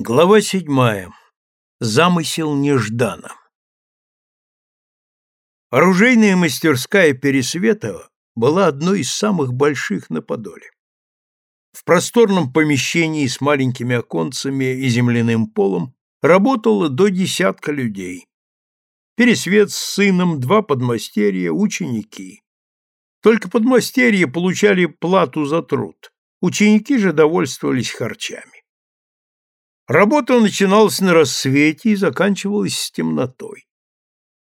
Глава седьмая. Замысел Неждана. Оружейная мастерская Пересветова была одной из самых больших на Подоле. В просторном помещении с маленькими оконцами и земляным полом работало до десятка людей. Пересвет с сыном, два подмастерья, ученики. Только подмастерья получали плату за труд, ученики же довольствовались харчами. Работа начиналась на рассвете и заканчивалась с темнотой.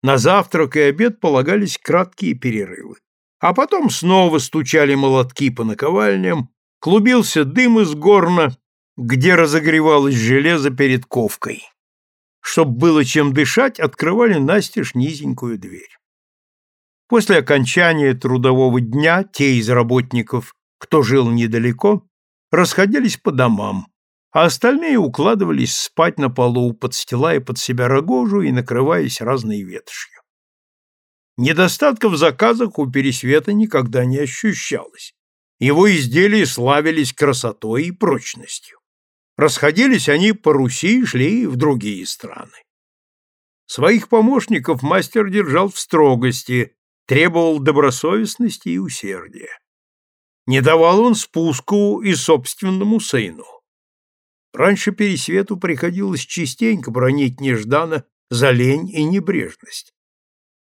На завтрак и обед полагались краткие перерывы. А потом снова стучали молотки по наковальням, клубился дым из горна, где разогревалось железо перед ковкой. Чтоб было чем дышать, открывали настежь низенькую дверь. После окончания трудового дня те из работников, кто жил недалеко, расходились по домам, а остальные укладывались спать на полу, подстилая под себя рогожу и накрываясь разной ветошью. Недостатка в заказах у Пересвета никогда не ощущалось. Его изделия славились красотой и прочностью. Расходились они по Руси и шли в другие страны. Своих помощников мастер держал в строгости, требовал добросовестности и усердия. Не давал он спуску и собственному сыну. Раньше Пересвету приходилось частенько бронить Неждана за лень и небрежность.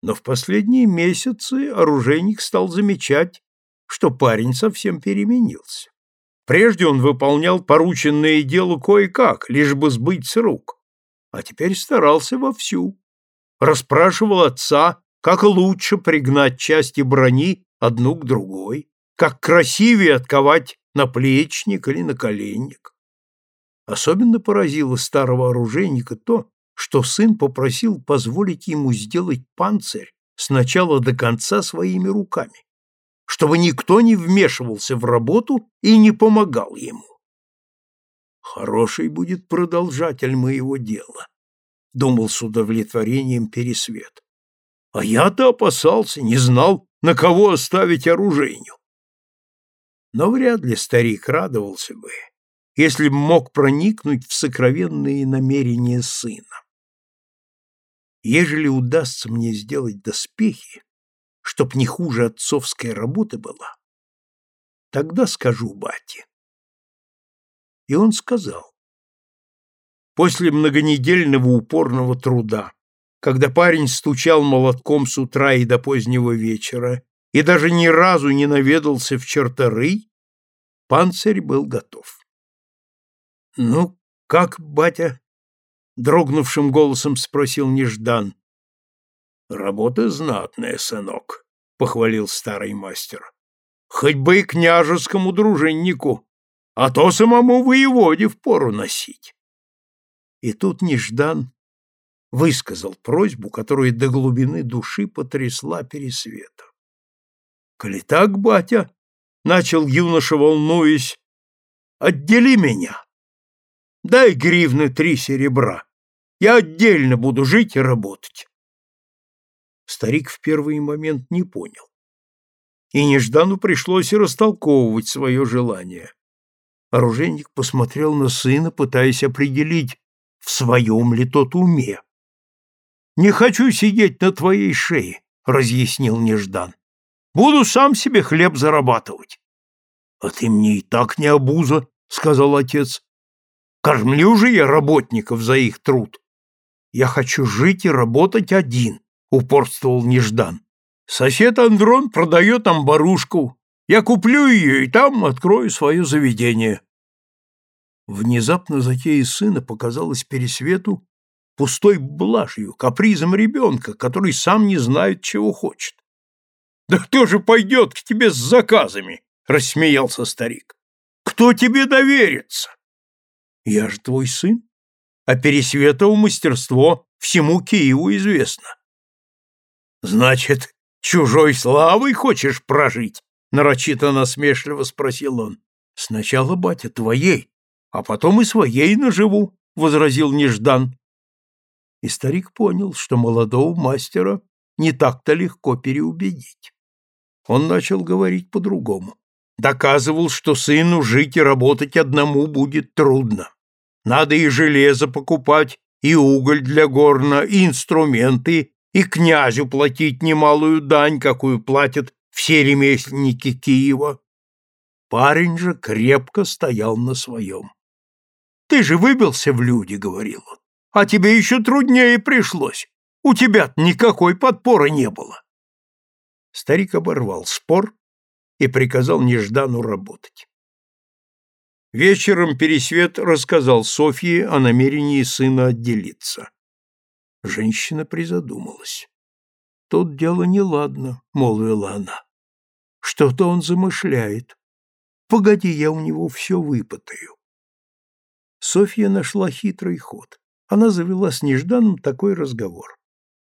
Но в последние месяцы оружейник стал замечать, что парень совсем переменился. Прежде он выполнял порученное дело кое-как, лишь бы сбыть с рук, а теперь старался вовсю. Расспрашивал отца, как лучше пригнать части брони одну к другой, как красивее отковать наплечник или наколенник. Особенно поразило старого оружейника то, что сын попросил позволить ему сделать панцирь сначала до конца своими руками, чтобы никто не вмешивался в работу и не помогал ему. Хороший будет продолжатель моего дела, думал с удовлетворением Пересвет. А я-то опасался, не знал, на кого оставить оружейню. Но вряд ли старик радовался бы, если б мог проникнуть в сокровенные намерения сына. Ежели удастся мне сделать доспехи, чтоб не хуже отцовской работы была, тогда скажу бате. И он сказал. После многонедельного упорного труда, когда парень стучал молотком с утра и до позднего вечера и даже ни разу не наведался в черторый, панцирь был готов. «Ну, как, батя?» — дрогнувшим голосом спросил Неждан. «Работа знатная, сынок», — похвалил старый мастер. «Хоть бы и княжескому дружиннику, а то самому воеводе впору носить». И тут Неждан высказал просьбу, которая до глубины души потрясла Пересвета. «Коли так, батя», — начал юноша, волнуясь, — «отдели меня, Дай гривны три серебра. Я отдельно буду жить и работать. Старик в первый момент не понял. И Неждану пришлось и растолковывать свое желание. Оружейник посмотрел на сына, пытаясь определить, в своем ли тот уме. «Не хочу сидеть на твоей шее», — разъяснил Неждан. «Буду сам себе хлеб зарабатывать». «А ты мне и так не обуза», — сказал отец. Кормлю же я работников за их труд. Я хочу жить и работать один, упорствовал Неждан. Сосед Андрон продает амбарушку. Я куплю ее и там открою свое заведение. Внезапно затея сына показалась Пересвету пустой блажью, капризом ребенка, который сам не знает, чего хочет. «Да кто же пойдет к тебе с заказами?» — рассмеялся старик. «Кто тебе доверится?» Я же твой сын, а Пересветово мастерство всему Киеву известно. Значит, чужой славой хочешь прожить? Нарочито насмешливо спросил он. Сначала, батя, твоей, а потом и своей наживу, возразил Неждан. И старик понял, что молодого мастера не так-то легко переубедить. Он начал говорить по-другому доказывал, что сыну жить и работать одному будет трудно. Надо и железо покупать, и уголь для горна, и инструменты, и князю платить немалую дань, какую платят все ремесленники Киева. Парень же крепко стоял на своем. «Ты же выбился в люди», — говорил он, — «а тебе еще труднее пришлось. У тебя никакой подпоры не было». Старик оборвал спор и приказал Неждану работать. Вечером Пересвет рассказал Софье о намерении сына отделиться. Женщина призадумалась. «Тут дело неладно», — молвила она. «Что-то он замышляет. Погоди, я у него все выпытаю». Софья нашла хитрый ход. Она завела с Нежданом такой разговор.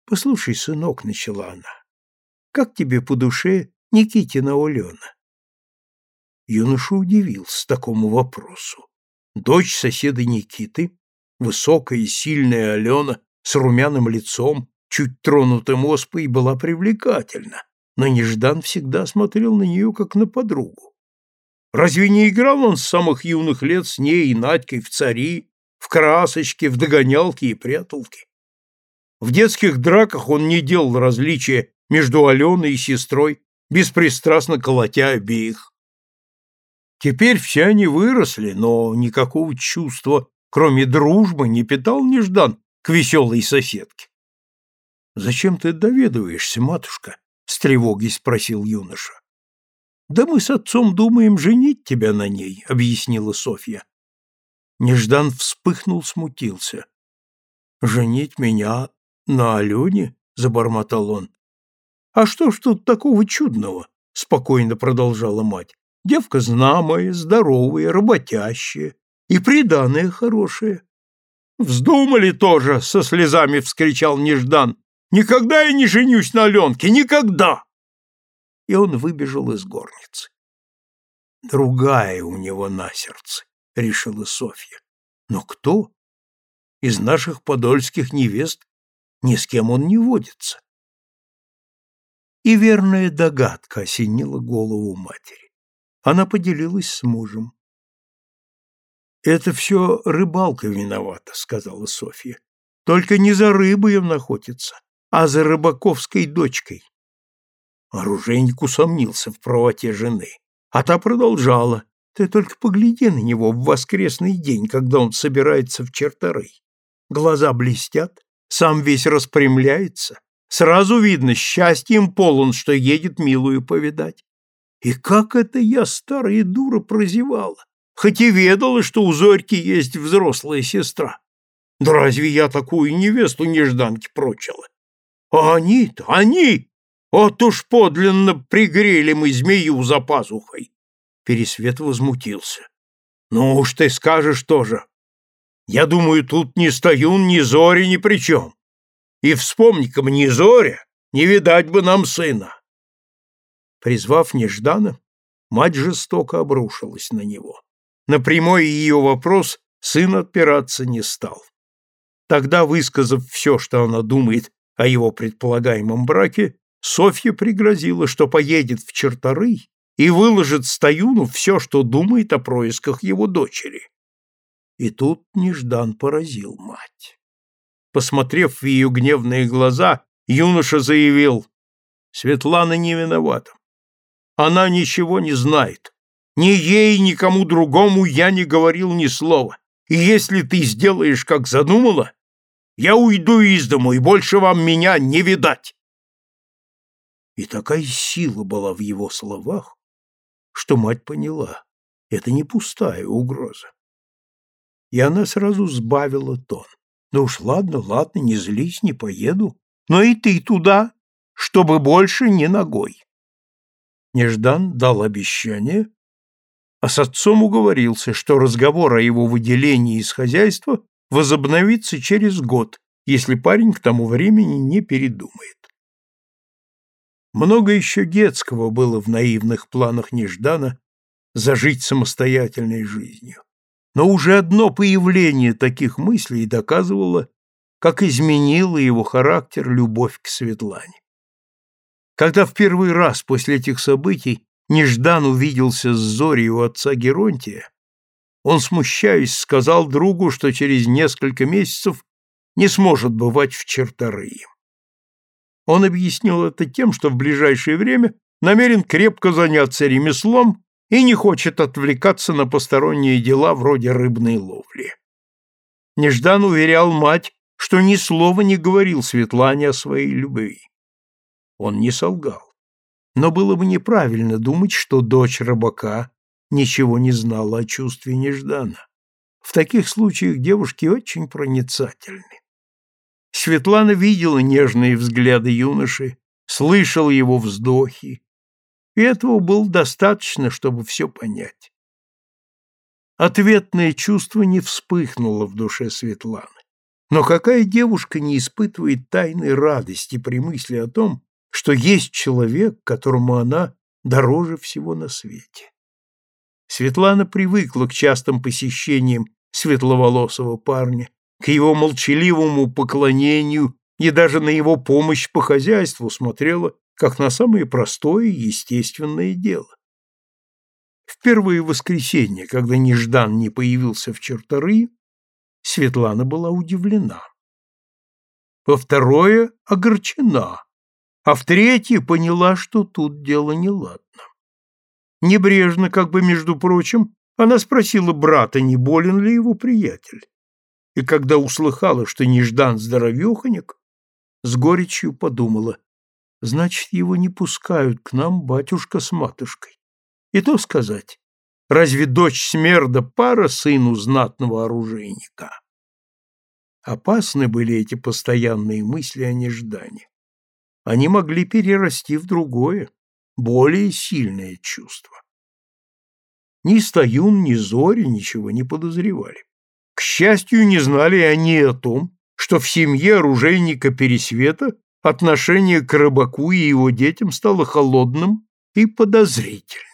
«Послушай, сынок», — начала она, — «как тебе по душе Никитина Алена?» Юноша удивился такому вопросу. Дочь соседа Никиты, высокая и сильная Алена, с румяным лицом, чуть тронутым оспой, была привлекательна, но Неждан всегда смотрел на нее, как на подругу. Разве не играл он с самых юных лет с ней и Надькой в цари, в красочке, в догонялки и пряталки? В детских драках он не делал различия между Аленой и сестрой, беспристрастно колотя обеих. Теперь все они выросли, но никакого чувства, кроме дружбы, не питал Неждан к веселой соседке. — Зачем ты доведываешься, матушка? — с тревогой спросил юноша. — Да мы с отцом думаем женить тебя на ней, — объяснила Софья. Неждан вспыхнул, смутился. — Женить меня на Алене? — забормотал он. — А что ж тут такого чудного? — спокойно продолжала мать. — Девка знамая, здоровая, работящая и приданная хорошая. «Вздумали тоже!» — со слезами вскричал Неждан. «Никогда я не женюсь на Аленке! Никогда!» И он выбежал из горницы. «Другая у него на сердце», — решила Софья. «Но кто? Из наших подольских невест ни с кем он не водится». И верная догадка осенила голову матери. Она поделилась с мужем. «Это все рыбалка виновата», — сказала Софья. «Только не за рыбой он охотится, а за рыбаковской дочкой». Оружейник усомнился в правоте жены, а та продолжала. «Ты только погляди на него в воскресный день, когда он собирается в черторы. Глаза блестят, сам весь распрямляется. Сразу видно, счастьем полон, что едет милую повидать. И как это я, старая дура, прозевала? хоть и ведала, что у Зорьки есть взрослая сестра. Да разве я такую невесту нежданки прочила? А они-то, они! Вот уж подлинно пригрели мы змею за пазухой. Пересвет возмутился. Ну уж ты скажешь тоже. Я думаю, тут ни Стоюн, ни Зоря ни при чем. И вспомни-ка мне Зоря, не видать бы нам сына. Призвав Неждана, мать жестоко обрушилась на него. На прямой ее вопрос сын отпираться не стал. Тогда, высказав все, что она думает о его предполагаемом браке, Софья пригрозила, что поедет в Черторы и выложит Стоюну все, что думает о происках его дочери. И тут Неждан поразил мать. Посмотрев в ее гневные глаза, юноша заявил, «Светлана не виновата. Она ничего не знает. Ни ей, ни кому другому я не говорил ни слова. И если ты сделаешь, как задумала, я уйду из дому, и больше вам меня не видать. И такая сила была в его словах, что мать поняла, это не пустая угроза. И она сразу сбавила тон. Ну уж ладно, ладно, не злись, не поеду, но и ты туда, чтобы больше не ногой. Неждан дал обещание, а с отцом уговорился, что разговор о его выделении из хозяйства возобновится через год, если парень к тому времени не передумает. Много еще детского было в наивных планах Неждана зажить самостоятельной жизнью. Но уже одно появление таких мыслей доказывало, как изменила его характер любовь к Светлане. Когда в первый раз после этих событий Неждан увиделся с Зорей у отца Геронтия, он, смущаясь, сказал другу, что через несколько месяцев не сможет бывать в Черторые. Он объяснил это тем, что в ближайшее время намерен крепко заняться ремеслом и не хочет отвлекаться на посторонние дела вроде рыбной ловли. Неждан уверял мать, что ни слова не говорил Светлане о своей любви. Он не солгал. Но было бы неправильно думать, что дочь рыбака ничего не знала о чувстве Неждана. В таких случаях девушки очень проницательны. Светлана видела нежные взгляды юноши, слышала его вздохи, и этого было достаточно, чтобы все понять. Ответное чувство не вспыхнуло в душе Светланы. Но какая девушка не испытывает тайной радости при мысли о том, что есть человек, которому она дороже всего на свете? Светлана привыкла к частым посещениям светловолосого парня, к его молчаливому поклонению и даже на его помощь по хозяйству смотрела как на самое простое и естественное дело. В первое воскресенье, когда Неждан не появился в Черторы, Светлана была удивлена. Во второе — огорчена, а в третье поняла, что тут дело неладно. Небрежно, как бы между прочим, она спросила брата, не болен ли его приятель. И когда услыхала, что неждан здоровеханик, с горечью подумала, значит, его не пускают к нам батюшка с матушкой. И то сказать, разве дочь Смерда пара сыну знатного оружейника? Опасны были эти постоянные мысли о неждании. Они могли перерасти в другое, более сильное чувство. Ни Стоюн, ни Зори ничего не подозревали. К счастью, не знали они о том, что в семье оружейника Пересвета отношение к рыбаку и его детям стало холодным и подозрительным.